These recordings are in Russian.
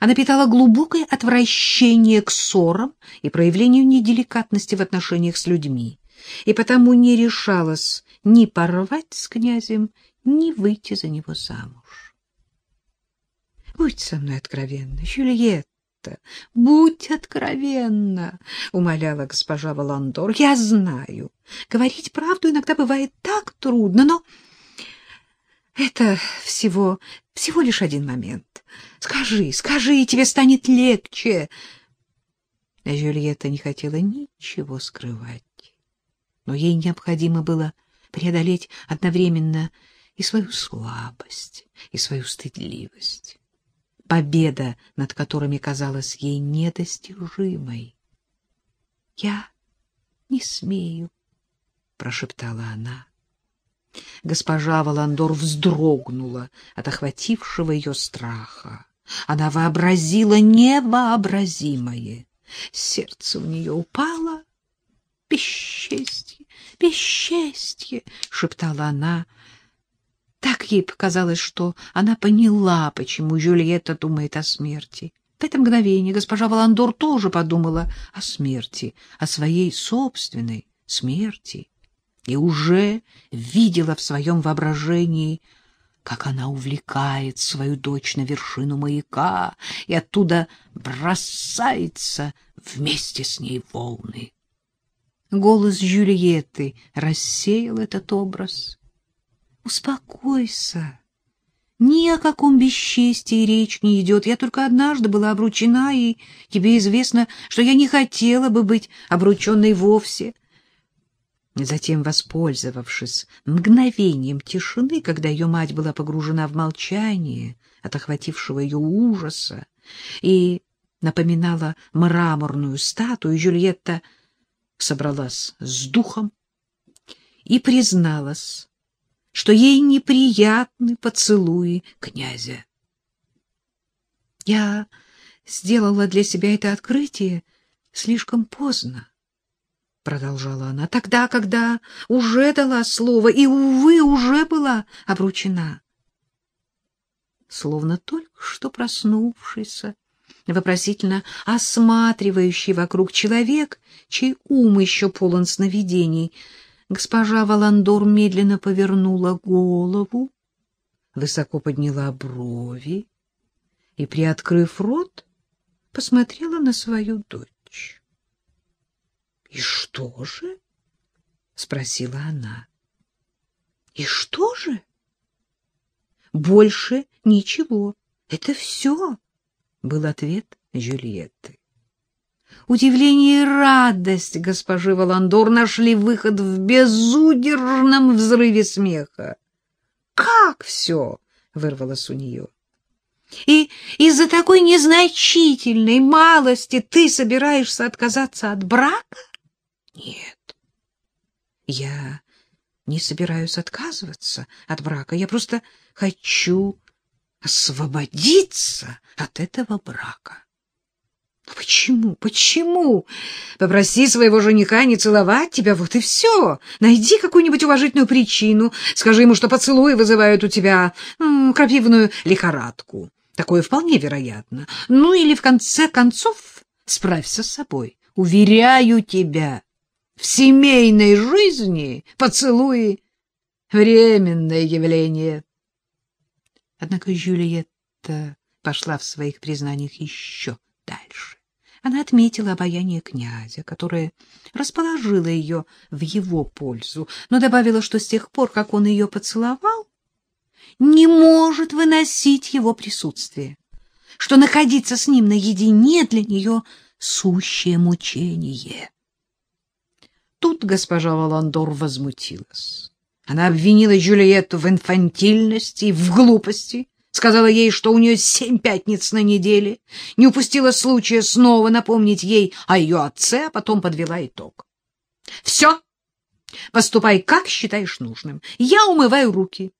Она питала глубокое отвращение к ссорам и проявлению неделикатности в отношениях с людьми, и потому не решалась ни порвать с князем, ни выйти за него замуж. — Будь со мной откровенна, Жюльетта, будь откровенна, — умоляла госпожа Валандор. — Я знаю, говорить правду иногда бывает так трудно, но это всего, всего лишь один момент. Скажи, скажи, и тебе станет легче. Жюльетта не хотела ничего скрывать, но ей необходимо было преодолеть одновременно и свою слабость, и свою стыдливость. Победа, над которыми казалась ей недостижимой. — Я не смею, — прошептала она. Госпожа Валандор вздрогнула от охватившего ее страха. Она вообразила невообразимое. Сердце у нее упало. «Бесчестье! Бесчестье!» — шептала она. Так ей показалось, что она поняла, почему Жюльетта думает о смерти. В это мгновение госпожа Валандор тоже подумала о смерти, о своей собственной смерти и уже видела в своем воображении, как она увлекает свою дочь на вершину маяка и оттуда бросается вместе с ней волны. Голос Жюльетты рассеял этот образ. «Успокойся. Ни о каком бесчестии речь не идет. Я только однажды была обручена, и тебе известно, что я не хотела бы быть обрученной вовсе. Затем, воспользовавшись мгновением тишины, когда ее мать была погружена в молчание от охватившего ее ужаса и напоминала мраморную статую, Жюльетта собралась с духом и призналась, что ей неприятны поцелуи князя. Я сделала для себя это открытие слишком поздно. — продолжала она, — тогда, когда уже дала слово и, увы, уже была обручена. Словно только что проснувшийся, вопросительно осматривающий вокруг человек, чей ум еще полон сновидений, госпожа Валандор медленно повернула голову, высоко подняла брови и, приоткрыв рот, посмотрела на свою дочь. — И что же? — спросила она. — И что же? — Больше ничего. Это все, — был ответ Жюльетты. Удивление и радость госпожи Валандор нашли выход в безудержном взрыве смеха. — Как все? — вырвалось у нее. — И из-за такой незначительной малости ты собираешься отказаться от брака? Нет, я не собираюсь отказываться от брака. Я просто хочу освободиться от этого брака. Но почему? Почему? Попроси своего жениха не целовать тебя, вот и все. Найди какую-нибудь уважительную причину. Скажи ему, что поцелуи вызывают у тебя м, крапивную лихорадку. Такое вполне вероятно. Ну или, в конце концов, справься с собой. Уверяю тебя, в семейной жизни поцелуи — временное явление. Однако Жюльетта пошла в своих признаниях еще дальше. Она отметила обаяние князя, которое расположило ее в его пользу, но добавила, что с тех пор, как он ее поцеловал, не может выносить его присутствие, что находиться с ним наедине для нее сущее мучение. Тут госпожа Валандор возмутилась. Она обвинила Джульетту в инфантильности и в глупости, сказала ей, что у нее семь пятниц на неделе, не упустила случая снова напомнить ей о ее отце, а потом подвела итог. — Все, поступай, как считаешь нужным. Я умываю руки.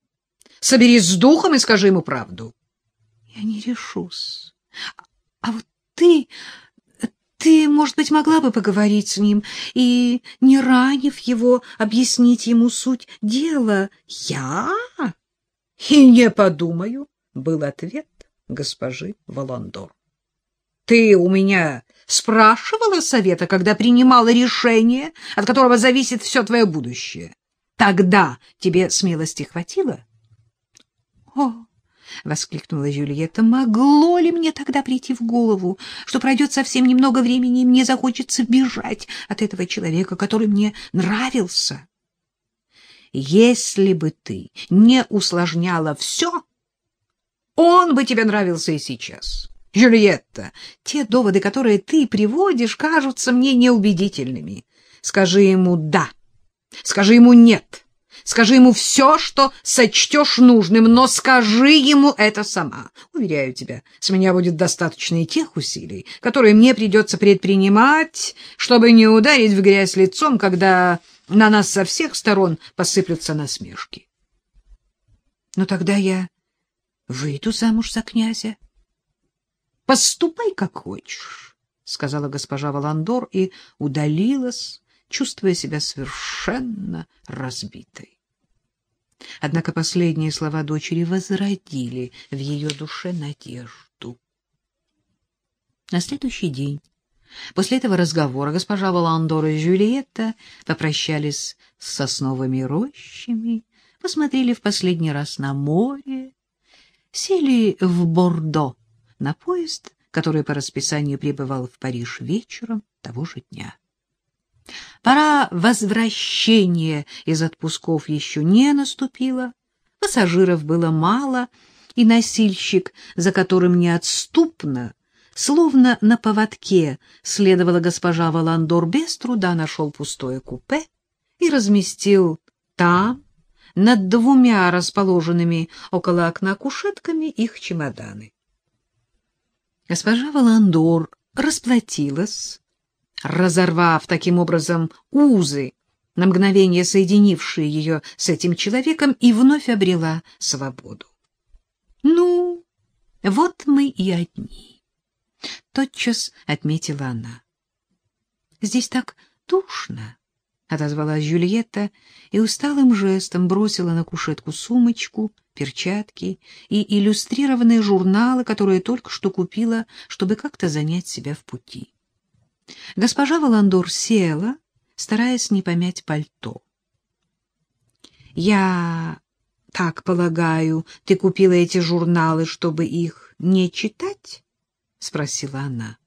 Соберись с духом и скажи ему правду. — Я не решусь. А вот ты ты, может быть, могла бы поговорить с ним и, не ранив его, объяснить ему суть дела? Я? И не подумаю, был ответ госпожи Воландор. Ты у меня спрашивала совета, когда принимала решение, от которого зависит все твое будущее? Тогда тебе смелости хватило? — О! — воскликнула Жюльетта. — Могло ли мне тогда прийти в голову, что пройдет совсем немного времени, и мне захочется бежать от этого человека, который мне нравился? Если бы ты не усложняла все, он бы тебе нравился и сейчас. Жюльетта, те доводы, которые ты приводишь, кажутся мне неубедительными. Скажи ему «да», скажи ему «нет». Скажи ему все, что сочтешь нужным, но скажи ему это сама. Уверяю тебя, с меня будет достаточно и тех усилий, которые мне придется предпринимать, чтобы не ударить в грязь лицом, когда на нас со всех сторон посыплются насмешки. Но тогда я выйду замуж за князя. Поступай, как хочешь, — сказала госпожа Валандор и удалилась, чувствуя себя совершенно разбитой. Однако последние слова дочери возродили в ее душе надежду. На следующий день, после этого разговора, госпожа Валандор и Жюльетта попрощались с сосновыми рощами, посмотрели в последний раз на море, сели в Бордо на поезд, который по расписанию прибывал в Париж вечером того же дня. Пора возвращения из отпусков еще не наступила, пассажиров было мало, и носильщик, за которым неотступно, словно на поводке, следовала госпожа Валандор, без труда нашел пустое купе и разместил там, над двумя расположенными около окна кушетками, их чемоданы. Госпожа Валандор расплатилась, разорвав таким образом узы, на мгновение соединившие ее с этим человеком, и вновь обрела свободу. — Ну, вот мы и одни, — тотчас отметила она. — Здесь так душно, — отозвалась Жюльетта и усталым жестом бросила на кушетку сумочку, перчатки и иллюстрированные журналы, которые только что купила, чтобы как-то занять себя в пути. Госпожа Валандор села, стараясь не помять пальто. — Я так полагаю, ты купила эти журналы, чтобы их не читать? — спросила она.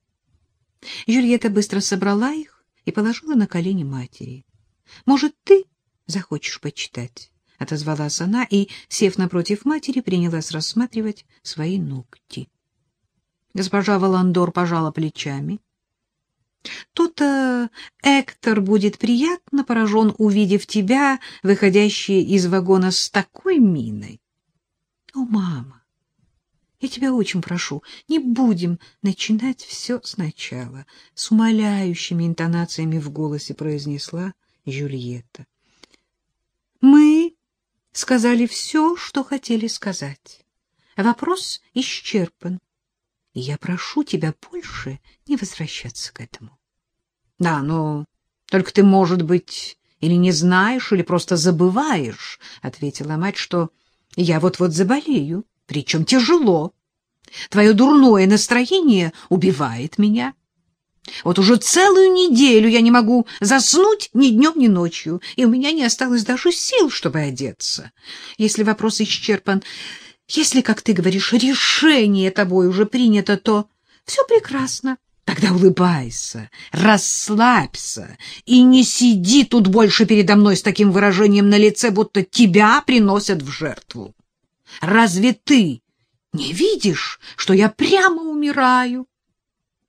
Жюльетта быстро собрала их и положила на колени матери. — Может, ты захочешь почитать? — отозвалась она и, сев напротив матери, принялась рассматривать свои ногти. Госпожа Валандор пожала плечами. То-то Эктор будет приятно поражен, увидев тебя, выходящие из вагона с такой миной. О, мама, я тебя очень прошу, не будем начинать все сначала, с умоляющими интонациями в голосе произнесла Жюльетта. Мы сказали все, что хотели сказать. Вопрос исчерпан и я прошу тебя больше не возвращаться к этому. — Да, но только ты, может быть, или не знаешь, или просто забываешь, — ответила мать, — что я вот-вот заболею, причем тяжело. Твое дурное настроение убивает меня. Вот уже целую неделю я не могу заснуть ни днем, ни ночью, и у меня не осталось даже сил, чтобы одеться. Если вопрос исчерпан, если, как ты говоришь, решение тобой уже принято, то все прекрасно. Тогда улыбайся, расслабься и не сиди тут больше передо мной с таким выражением на лице, будто тебя приносят в жертву. Разве ты не видишь, что я прямо умираю?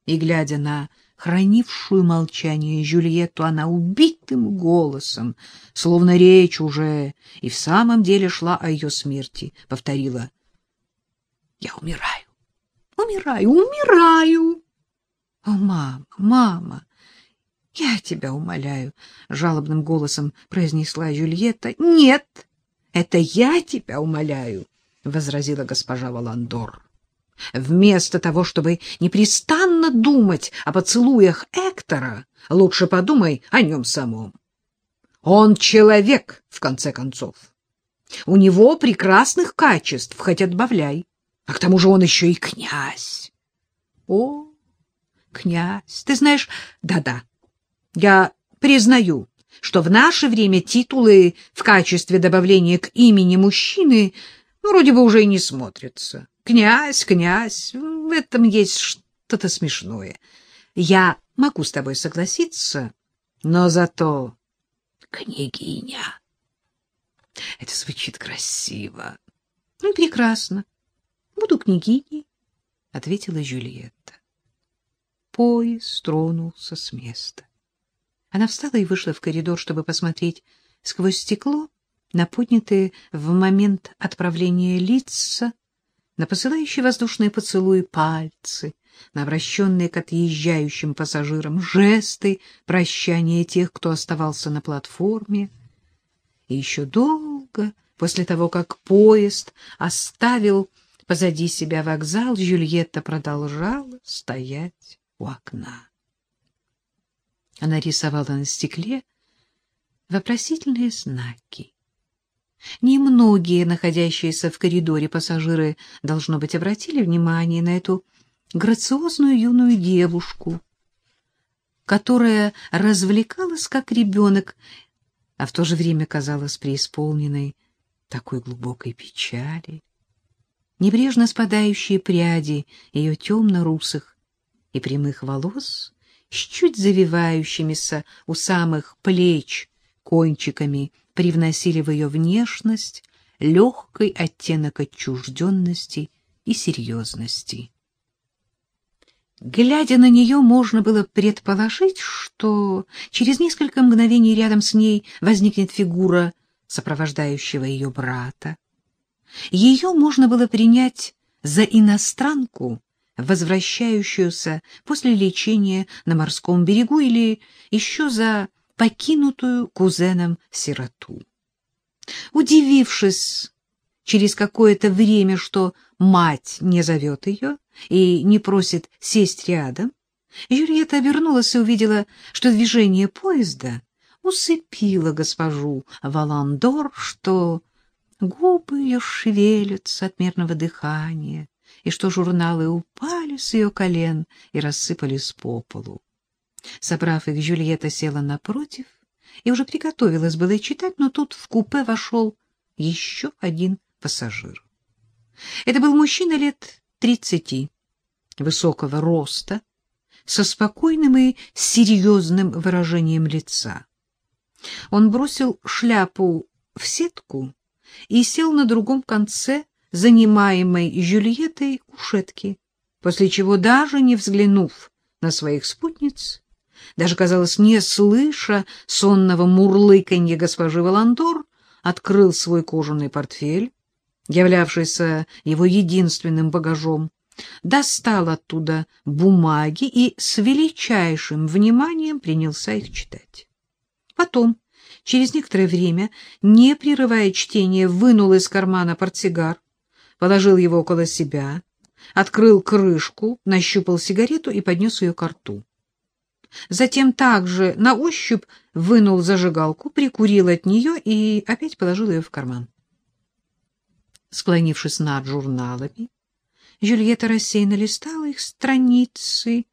И, глядя на хранившую молчание Жюльетту, она убитым голосом, словно речь уже и в самом деле шла о ее смерти, повторила «Я умираю, умираю, умираю!» «О, мама, мама!» «Я тебя умоляю», — жалобным голосом произнесла Жюльетта. «Нет, это я тебя умоляю», — возразила госпожа Валандор. Вместо того, чтобы непрестанно думать о поцелуях Эктора, лучше подумай о нем самом. Он человек, в конце концов. У него прекрасных качеств, хоть отбавляй. А к тому же он еще и князь. О, князь. Ты знаешь, да-да, я признаю, что в наше время титулы в качестве добавления к имени мужчины ну, вроде бы уже и не смотрятся. Князь, князь, в этом есть что-то смешное. Я могу с тобой согласиться, но зато княгиня. Это звучит красиво. Ну прекрасно. Буду княгиней, — ответила Джульетта. Поезд тронулся с места. Она встала и вышла в коридор, чтобы посмотреть сквозь стекло на поднятые в момент отправления лица, на посылающие воздушные поцелуи пальцы, на обращенные к отъезжающим пассажирам жесты прощания тех, кто оставался на платформе. И еще долго после того, как поезд оставил позади себя вокзал, Жюльетта продолжала стоять у окна. Она рисовала на стекле вопросительные знаки. Немногие находящиеся в коридоре пассажиры, должно быть, обратили внимание на эту грациозную юную девушку, которая развлекалась как ребенок, а в то же время казалась преисполненной такой глубокой печали. Небрежно спадающие пряди ее темно-русых и прямых волос с чуть завивающимися у самых плеч кончиками привносили в ее внешность легкий оттенок отчужденности и серьезности. Глядя на нее, можно было предположить, что через несколько мгновений рядом с ней возникнет фигура сопровождающего ее брата. Ее можно было принять за иностранку, возвращающуюся после лечения на морском берегу или еще за покинутую кузеном сироту. Удивившись через какое-то время, что мать не зовет ее и не просит сесть рядом, Юльетта обернулась и увидела, что движение поезда усыпило госпожу Валандор, что губы ее шевелятся от мерного дыхания, и что журналы упали с ее колен и рассыпались по полу. Собрав их, Жюльетта села напротив и уже приготовилась было читать, но тут в купе вошел еще один пассажир. Это был мужчина лет тридцати, высокого роста, со спокойным и серьезным выражением лица. Он бросил шляпу в сетку и сел на другом конце занимаемой Жюльеттой кушетки, после чего, даже не взглянув на своих спутниц, даже, казалось, не слыша сонного мурлыканья госпожи Валандор, открыл свой кожаный портфель, являвшийся его единственным багажом, достал оттуда бумаги и с величайшим вниманием принялся их читать. Потом, через некоторое время, не прерывая чтения, вынул из кармана портсигар, положил его около себя, открыл крышку, нащупал сигарету и поднес ее к рту. Затем также на ощупь вынул зажигалку, прикурил от нее и опять положил ее в карман. Склонившись над журналами, Жюльетта рассеянно листала их страницы,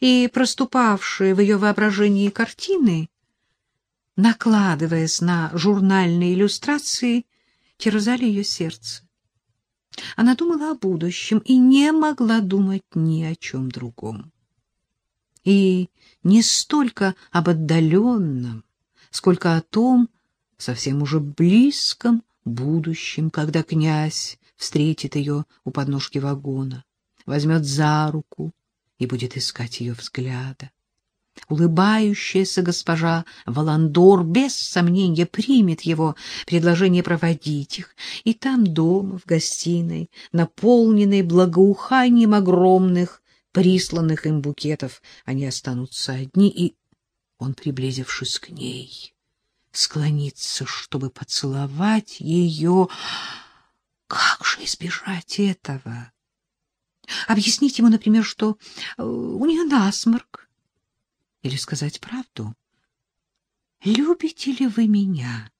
и проступавшие в ее воображении картины, накладываясь на журнальные иллюстрации, терзали ее сердце. Она думала о будущем и не могла думать ни о чем другом. И не столько об отдаленном, сколько о том, совсем уже близком будущем, когда князь встретит ее у подножки вагона, возьмет за руку и будет искать ее взгляда. Улыбающаяся госпожа Валандор без сомнения примет его предложение проводить их, и там дома, в гостиной, наполненной благоуханием огромных присланных им букетов, они останутся одни, и он, приблизившись к ней, склонится, чтобы поцеловать ее. Как же избежать этого? Объяснить ему, например, что э, у нее насморк. Или сказать правду. «Любите ли вы меня?»